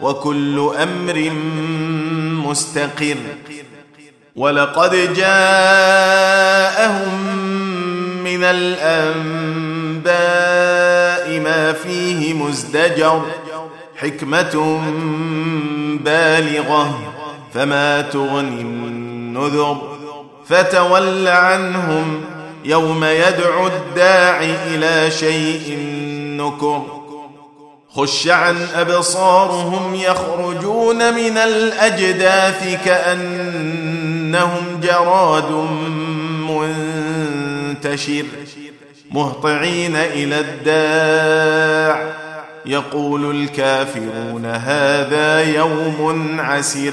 وكل أمر مستقر. ولقد جاءهم من الأنباء ما فيه مزدجر حكمة بالغة فما تغني النذر. فتول عنهم يوم يدعو الداع إلى شيء نكر. خش عن ابصارهم يخرجون من الاجداث كانهم جراد منتشر مهطعين إلى الداع يقول الكافرون هذا يوم عسير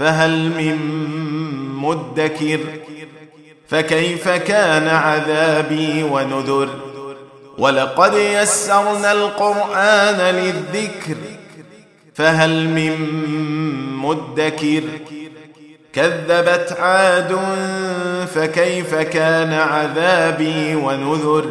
فهل من مدكر؟ فكيف كان عذابي ونذر؟ ولقد يسرنا القرآن للذكر فهل من مدكر؟ كذبت عاد فكيف كان عذابي ونذر؟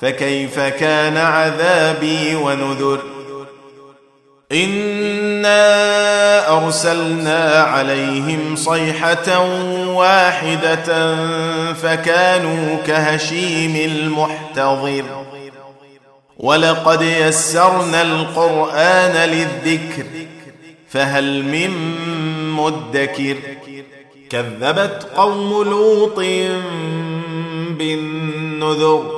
فكيف كان عذابي ونذر؟ إنا أرسلنا عليهم صيحة واحدة فكانوا كهشيم المحتضر. ولقد يسرنا القرآن للذكر فهل من مدكر؟ كذبت قوم لوط بالنذر.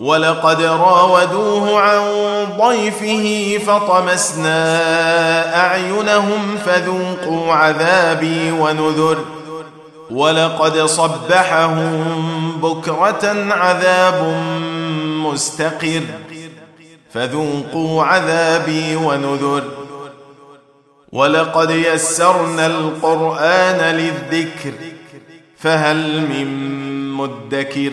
ولقد راودوه عن ضيفه فطمسنا أعينهم فذوقوا عذابي ونذر. ولقد صبحهم بكرة عذاب مستقر. فذوقوا عذابي ونذر. ولقد يسرنا القرآن للذكر فهل من مدكر؟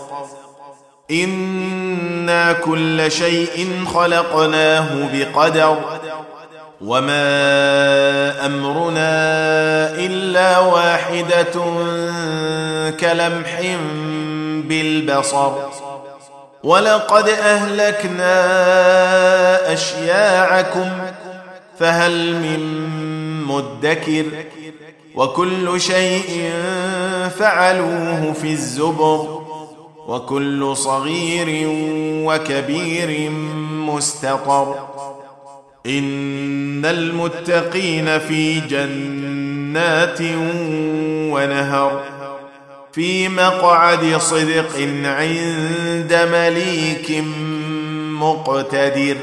أنا كل شيء خلقناه بقدر وما امرنا الا واحدة كلمح بالبصر ولقد اهلكنا اشياعكم فهل من مدكر وكل شيء فعلوه في الزبر وكل صغير وكبير مستطر إن المتقين في جنات ونهر. في مقعد صدق عند مليك مقتدر.